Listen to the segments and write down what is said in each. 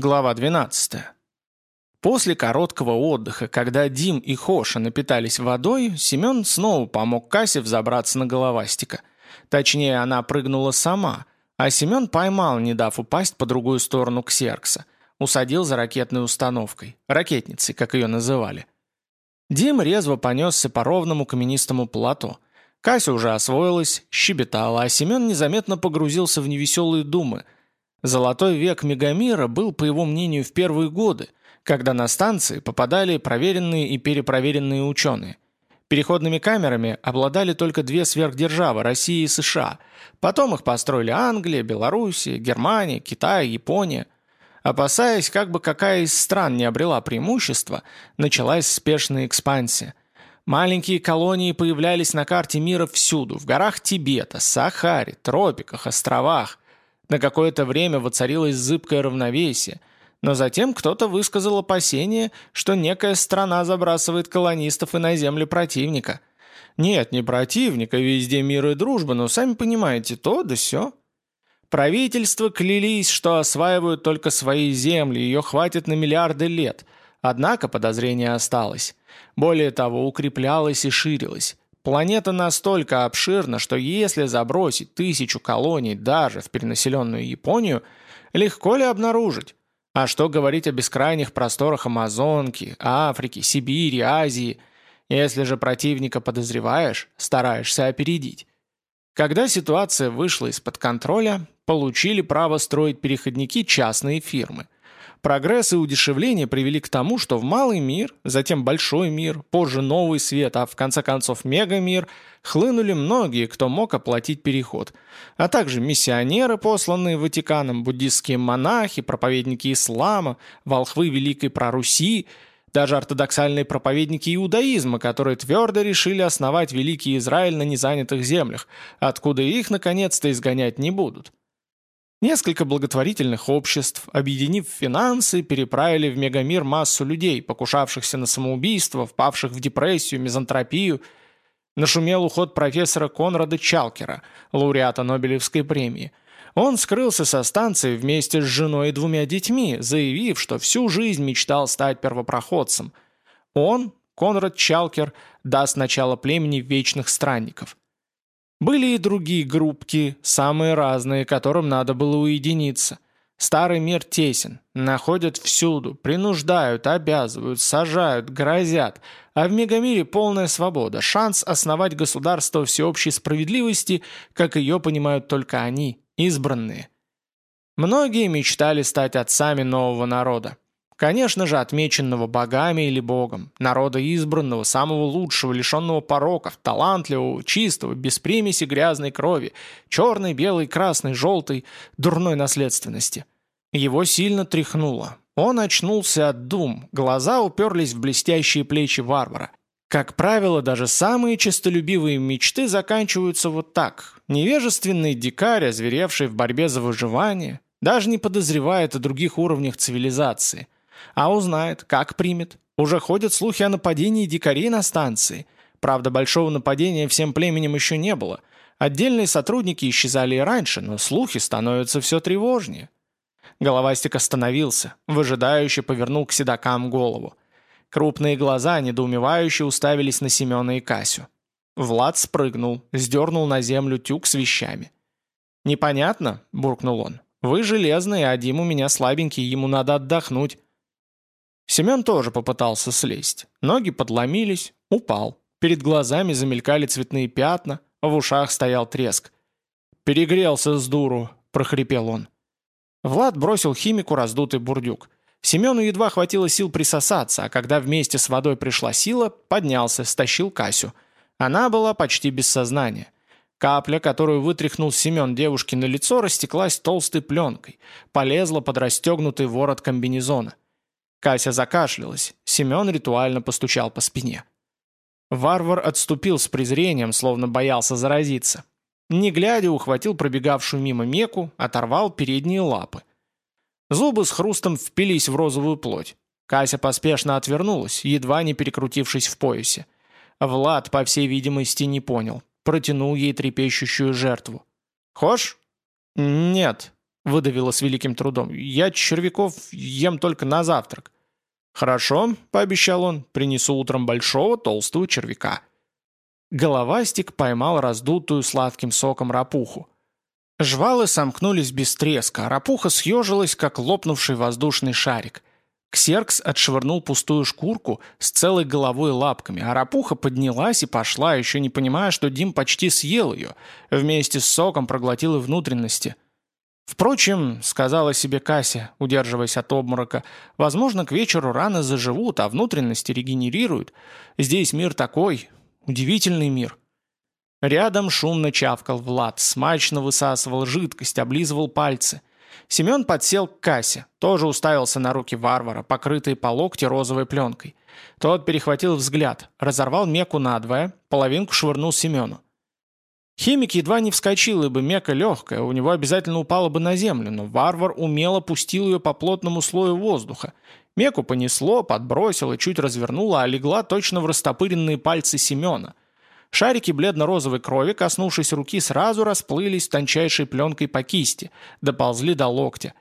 Глава 12. После короткого отдыха, когда Дим и Хоша напитались водой, Семен снова помог Касе взобраться на головастика. Точнее, она прыгнула сама, а Семен поймал, не дав упасть по другую сторону Ксеркса. Усадил за ракетной установкой, ракетницей, как ее называли. Дим резво понесся по ровному каменистому плато. Кася уже освоилась, щебетала, а Семен незаметно погрузился в невеселые думы – Золотой век Мегамира был, по его мнению, в первые годы, когда на станции попадали проверенные и перепроверенные ученые. Переходными камерами обладали только две сверхдержавы – Россия и США. Потом их построили Англия, Белоруссия, Германия, Китай, Япония. Опасаясь, как бы какая из стран не обрела преимущество, началась спешная экспансия. Маленькие колонии появлялись на карте мира всюду – в горах Тибета, Сахаре, тропиках, островах – на какое-то время воцарилось зыбкое равновесие, но затем кто-то высказал опасение, что некая страна забрасывает колонистов и на земли противника. Нет, не противника, везде мир и дружба, но сами понимаете, то да сё. Правительства клялись, что осваивают только свои земли, ее хватит на миллиарды лет. Однако подозрение осталось. Более того, укреплялось и ширилось. Планета настолько обширна, что если забросить тысячу колоний даже в перенаселенную Японию, легко ли обнаружить? А что говорить о бескрайних просторах Амазонки, Африки, Сибири, Азии? Если же противника подозреваешь, стараешься опередить. Когда ситуация вышла из-под контроля, получили право строить переходники частные фирмы – Прогресс и удешевление привели к тому, что в малый мир, затем большой мир, позже новый свет, а в конце концов мегамир, хлынули многие, кто мог оплатить переход, а также миссионеры, посланные Ватиканом, буддистские монахи, проповедники ислама, волхвы Великой Проруси, даже ортодоксальные проповедники иудаизма, которые твердо решили основать Великий Израиль на незанятых землях, откуда их наконец-то изгонять не будут. Несколько благотворительных обществ, объединив финансы, переправили в мегамир массу людей, покушавшихся на самоубийство, впавших в депрессию, мизантропию. Нашумел уход профессора Конрада Чалкера, лауреата Нобелевской премии. Он скрылся со станции вместе с женой и двумя детьми, заявив, что всю жизнь мечтал стать первопроходцем. Он, Конрад Чалкер, даст начало племени вечных странников – были и другие группки, самые разные, которым надо было уединиться. Старый мир тесен, находят всюду, принуждают, обязывают, сажают, грозят. А в мегамире полная свобода, шанс основать государство всеобщей справедливости, как ее понимают только они, избранные. Многие мечтали стать отцами нового народа. Конечно же, отмеченного богами или богом, народа избранного, самого лучшего, лишенного пороков, талантливого, чистого, без примеси грязной крови, черной, белой, красной, желтой, дурной наследственности. Его сильно тряхнуло. Он очнулся от дум, глаза уперлись в блестящие плечи варвара. Как правило, даже самые честолюбивые мечты заканчиваются вот так. Невежественный дикарь, озверевший в борьбе за выживание, даже не подозревает о других уровнях цивилизации – а узнает, как примет. Уже ходят слухи о нападении дикарей на станции. Правда, большого нападения всем племенем еще не было. Отдельные сотрудники исчезали и раньше, но слухи становятся все тревожнее. Головастик остановился, выжидающе повернул к седокам голову. Крупные глаза недоумевающе уставились на Семена и Касю. Влад спрыгнул, сдернул на землю тюк с вещами. «Непонятно?» – буркнул он. «Вы железные, а Дим у меня слабенький, ему надо отдохнуть». Семен тоже попытался слезть. Ноги подломились, упал. Перед глазами замелькали цветные пятна, в ушах стоял треск. «Перегрелся с дуру», — прохрипел он. Влад бросил химику раздутый бурдюк. Семену едва хватило сил присосаться, а когда вместе с водой пришла сила, поднялся, стащил Касю. Она была почти без сознания. Капля, которую вытряхнул Семен девушке на лицо, растеклась толстой пленкой, полезла под расстегнутый ворот комбинезона. Кася закашлялась, Семен ритуально постучал по спине. Варвар отступил с презрением, словно боялся заразиться. Не глядя, ухватил пробегавшую мимо меку, оторвал передние лапы. Зубы с хрустом впились в розовую плоть. Кася поспешно отвернулась, едва не перекрутившись в поясе. Влад, по всей видимости, не понял. Протянул ей трепещущую жертву. «Хошь?» «Нет», выдавила с великим трудом. «Я червяков ем только на завтрак». «Хорошо», — пообещал он, — «принесу утром большого толстого червяка». Головастик поймал раздутую сладким соком рапуху. Жвалы сомкнулись без треска, а рапуха съежилась, как лопнувший воздушный шарик. Ксеркс отшвырнул пустую шкурку с целой головой лапками, а рапуха поднялась и пошла, еще не понимая, что Дим почти съел ее, вместе с соком проглотил и внутренности. «Впрочем», — сказала себе Кася, удерживаясь от обморока, «возможно, к вечеру раны заживут, а внутренности регенерируют. Здесь мир такой, удивительный мир». Рядом шумно чавкал Влад, смачно высасывал жидкость, облизывал пальцы. Семен подсел к кассе, тоже уставился на руки варвара, покрытые по локти розовой пленкой. Тот перехватил взгляд, разорвал меку надвое, половинку швырнул Семену. Химик едва не вскочил, ибо мека легкая, у него обязательно упала бы на землю, но варвар умело пустил ее по плотному слою воздуха. Меку понесло, подбросило, чуть развернуло, а легла точно в растопыренные пальцы Семена – Шарики бледно-розовой крови, коснувшись руки, сразу расплылись тончайшей пленкой по кисти, доползли до локтя.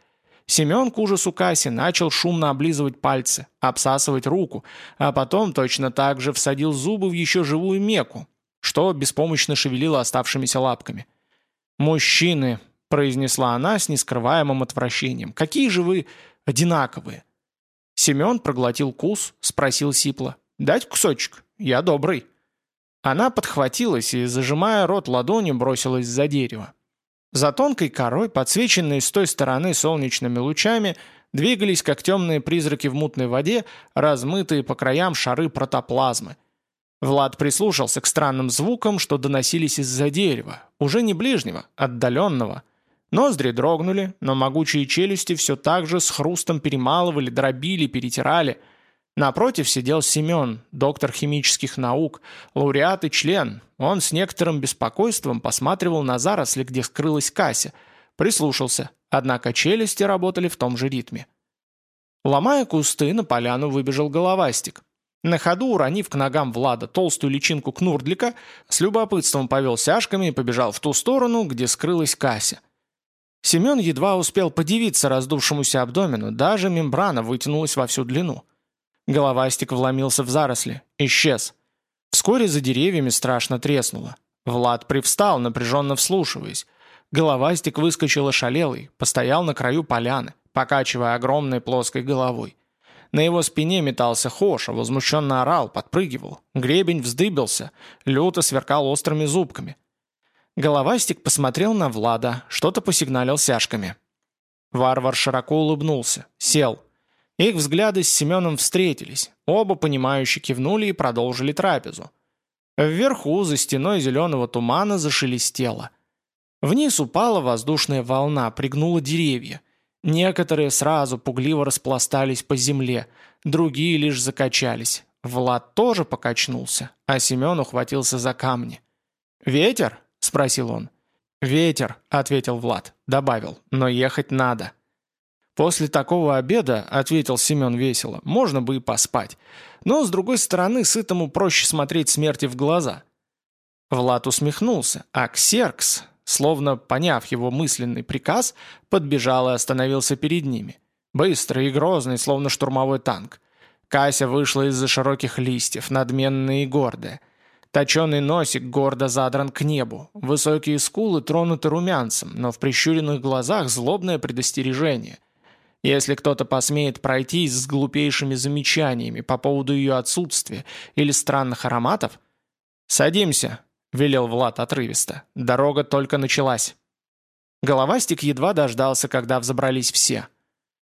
Семен к ужасу Касси начал шумно облизывать пальцы, обсасывать руку, а потом точно так же всадил зубы в еще живую меку, что беспомощно шевелило оставшимися лапками. «Мужчины», — произнесла она с нескрываемым отвращением, — «какие же вы одинаковые». Семен проглотил кус, спросил сипло. «Дать кусочек? Я добрый». Она подхватилась и, зажимая рот ладонью, бросилась за дерево. За тонкой корой, подсвеченной с той стороны солнечными лучами, двигались, как темные призраки в мутной воде, размытые по краям шары протоплазмы. Влад прислушался к странным звукам, что доносились из-за дерева, уже не ближнего, отдаленного. Ноздри дрогнули, но могучие челюсти все так же с хрустом перемалывали, дробили, перетирали – Напротив сидел Семен, доктор химических наук, лауреат и член. Он с некоторым беспокойством посматривал на заросли, где скрылась Кася. Прислушался, однако челюсти работали в том же ритме. Ломая кусты, на поляну выбежал головастик. На ходу, уронив к ногам Влада толстую личинку кнурдлика, с любопытством повел сяжками и побежал в ту сторону, где скрылась Кася. Семен едва успел подивиться раздувшемуся абдомену, даже мембрана вытянулась во всю длину. Головастик вломился в заросли. Исчез. Вскоре за деревьями страшно треснуло. Влад привстал, напряженно вслушиваясь. Головастик выскочил ошалелый, постоял на краю поляны, покачивая огромной плоской головой. На его спине метался Хоша, возмущенно орал, подпрыгивал. Гребень вздыбился, люто сверкал острыми зубками. Головастик посмотрел на Влада, что-то посигналил сяжками. Варвар широко улыбнулся, сел, их взгляды с Семеном встретились, оба понимающе кивнули и продолжили трапезу. Вверху, за стеной зеленого тумана, зашелестело. Вниз упала воздушная волна, пригнула деревья. Некоторые сразу пугливо распластались по земле, другие лишь закачались. Влад тоже покачнулся, а Семен ухватился за камни. «Ветер?» — спросил он. «Ветер», — ответил Влад, добавил, — «но ехать надо». «После такого обеда, — ответил Семен весело, — можно бы и поспать. Но, с другой стороны, сытому проще смотреть смерти в глаза». Влад усмехнулся, а Ксеркс, словно поняв его мысленный приказ, подбежал и остановился перед ними. Быстрый и грозный, словно штурмовой танк. Кася вышла из-за широких листьев, надменная и гордая. Точеный носик гордо задран к небу, высокие скулы тронуты румянцем, но в прищуренных глазах злобное предостережение. Если кто-то посмеет пройтись с глупейшими замечаниями по поводу ее отсутствия или странных ароматов... «Садимся», — велел Влад отрывисто. «Дорога только началась». Головастик едва дождался, когда взобрались все.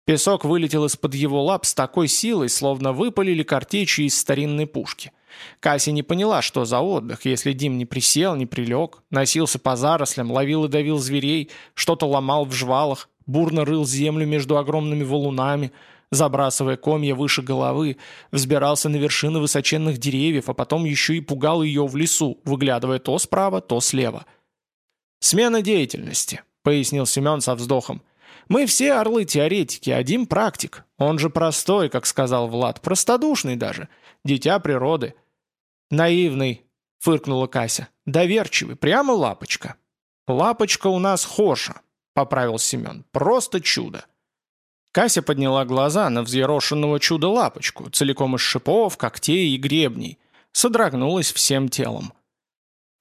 Песок вылетел из-под его лап с такой силой, словно выпалили картечью из старинной пушки. Кася не поняла, что за отдых, если Дим не присел, не прилег, носился по зарослям, ловил и давил зверей, что-то ломал в жвалах, бурно рыл землю между огромными валунами, забрасывая комья выше головы, взбирался на вершины высоченных деревьев, а потом еще и пугал ее в лесу, выглядывая то справа, то слева. «Смена деятельности», — пояснил Семен со вздохом. «Мы все орлы-теоретики, один практик. Он же простой, как сказал Влад, простодушный даже, дитя природы». «Наивный», — фыркнула Кася. «Доверчивый, прямо лапочка». «Лапочка у нас Хоша, поправил Семен. «Просто чудо!» Кася подняла глаза на взъерошенного чудо-лапочку, целиком из шипов, когтей и гребней. Содрогнулась всем телом.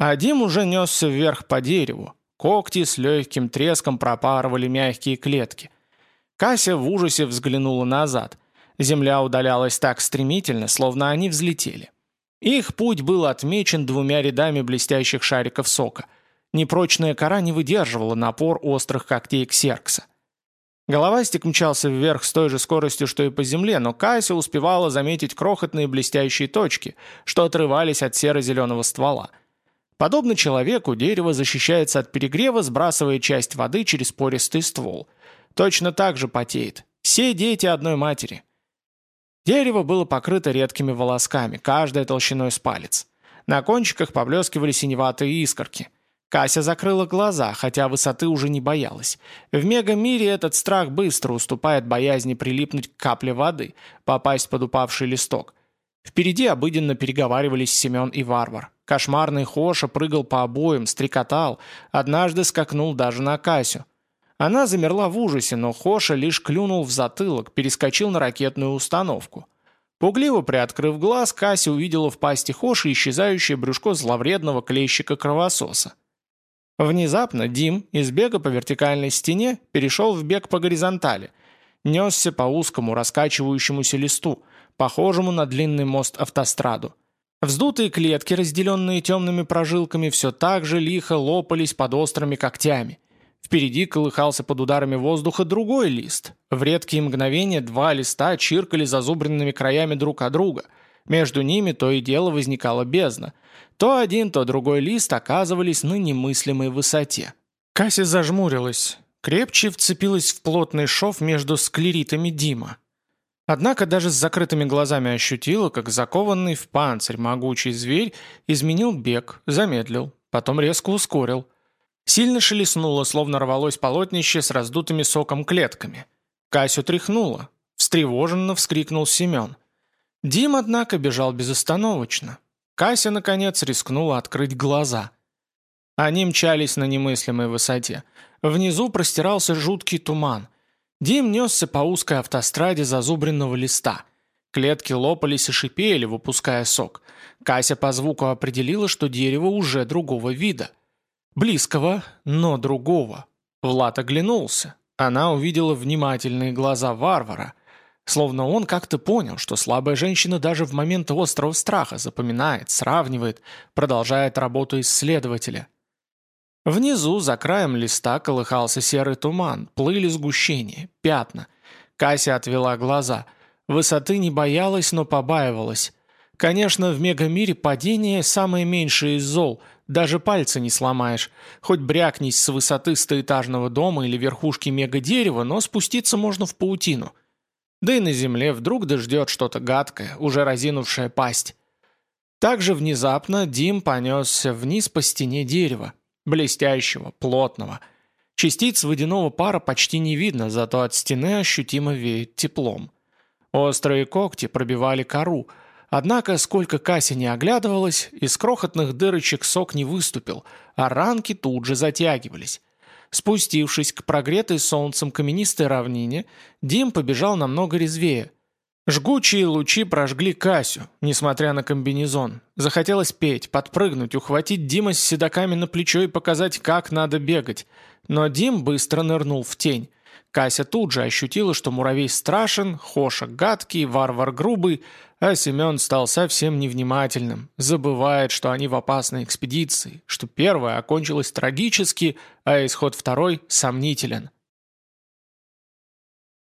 А Дим уже несся вверх по дереву. Когти с легким треском пропарывали мягкие клетки. Кася в ужасе взглянула назад. Земля удалялась так стремительно, словно они взлетели. Их путь был отмечен двумя рядами блестящих шариков сока. Непрочная кора не выдерживала напор острых когтей ксеркса. Головастик мчался вверх с той же скоростью, что и по земле, но Кася успевала заметить крохотные блестящие точки, что отрывались от серо-зеленого ствола. Подобно человеку, дерево защищается от перегрева, сбрасывая часть воды через пористый ствол. Точно так же потеет. Все дети одной матери. Дерево было покрыто редкими волосками, каждая толщиной с палец. На кончиках поблескивали синеватые искорки. Кася закрыла глаза, хотя высоты уже не боялась. В мегамире этот страх быстро уступает боязни прилипнуть к капле воды, попасть под упавший листок. Впереди обыденно переговаривались Семен и Варвар. Кошмарный Хоша прыгал по обоим, стрекотал, однажды скакнул даже на Касю. Она замерла в ужасе, но Хоша лишь клюнул в затылок, перескочил на ракетную установку. Пугливо приоткрыв глаз, Кася увидела в пасти Хоши исчезающее брюшко зловредного клещика-кровососа. Внезапно Дим из бега по вертикальной стене перешел в бег по горизонтали, несся по узкому раскачивающемуся листу, похожему на длинный мост-автостраду. Вздутые клетки, разделенные темными прожилками, все так же лихо лопались под острыми когтями. Впереди колыхался под ударами воздуха другой лист. В редкие мгновения два листа чиркали зазубренными краями друг от друга. Между ними то и дело возникала бездна – то один, то другой лист оказывались на немыслимой высоте. Касси зажмурилась, крепче вцепилась в плотный шов между склеритами Дима. Однако даже с закрытыми глазами ощутила, как закованный в панцирь могучий зверь изменил бег, замедлил, потом резко ускорил. Сильно шелестнуло, словно рвалось полотнище с раздутыми соком клетками. Касю тряхнуло. Встревоженно вскрикнул Семен. Дим, однако, бежал безостановочно. Кася, наконец, рискнула открыть глаза. Они мчались на немыслимой высоте. Внизу простирался жуткий туман. Дим несся по узкой автостраде зазубренного листа. Клетки лопались и шипели, выпуская сок. Кася по звуку определила, что дерево уже другого вида. Близкого, но другого. Влад оглянулся. Она увидела внимательные глаза варвара – Словно он как-то понял, что слабая женщина даже в момент острого страха запоминает, сравнивает, продолжает работу исследователя. Внизу, за краем листа, колыхался серый туман, плыли сгущения, пятна. Кася отвела глаза. Высоты не боялась, но побаивалась. Конечно, в мегамире падение самое меньшее из зол, даже пальцы не сломаешь. Хоть брякнись с высоты стоэтажного дома или верхушки мегадерева, но спуститься можно в паутину – да и на земле вдруг дождет что-то гадкое, уже разинувшее пасть. Так же внезапно Дим понесся вниз по стене дерева, блестящего, плотного. Частиц водяного пара почти не видно, зато от стены ощутимо веет теплом. Острые когти пробивали кору, однако, сколько Кася не оглядывалась, из крохотных дырочек сок не выступил, а ранки тут же затягивались. Спустившись к прогретой солнцем каменистой равнине, Дим побежал намного резвее. Жгучие лучи прожгли Касю, несмотря на комбинезон. Захотелось петь, подпрыгнуть, ухватить Дима с седоками на плечо и показать, как надо бегать. Но Дим быстро нырнул в тень. Кася тут же ощутила, что муравей страшен, Хоша гадкий, варвар грубый, а Семен стал совсем невнимательным, забывает, что они в опасной экспедиции, что первая окончилась трагически, а исход второй сомнителен.